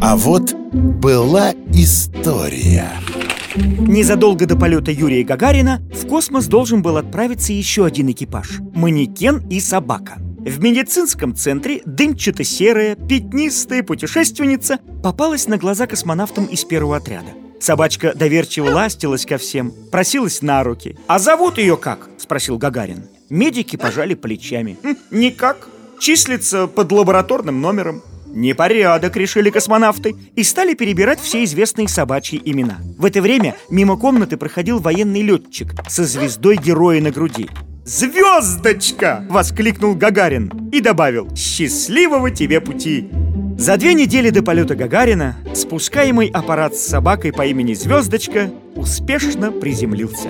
А вот была история Незадолго до полета Юрия Гагарина в космос должен был отправиться еще один экипаж – манекен и собака. В медицинском центре дымчато-серая, пятнистая путешественница попалась на глаза космонавтам из первого отряда. Собачка доверчиво ластилась ко всем, просилась на руки. «А зовут ее как?» – спросил Гагарин. Медики пожали плечами. «Хм, «Никак. Числится под лабораторным номером». Непорядок, решили космонавты, и стали перебирать все известные собачьи имена. В это время мимо комнаты проходил военный летчик со звездой героя на груди. «Звездочка!» — воскликнул Гагарин и добавил «Счастливого тебе пути!» За две недели до полета Гагарина спускаемый аппарат с собакой по имени Звездочка успешно приземлился.